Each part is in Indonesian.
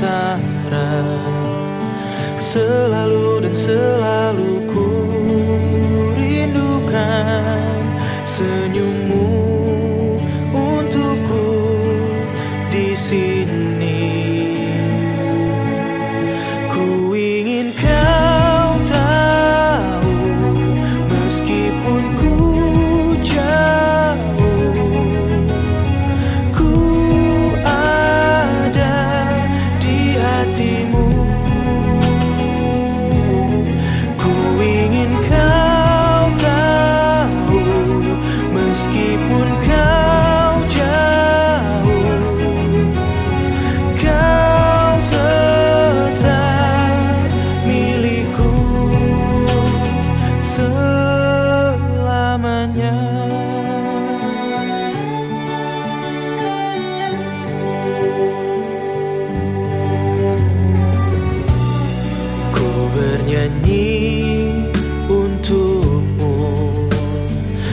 sementara. Selalu dan selalu hanya Ku bernyanyi untukmu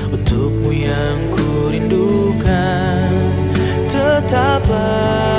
Untukmu yang ku rindukan. Tetaplah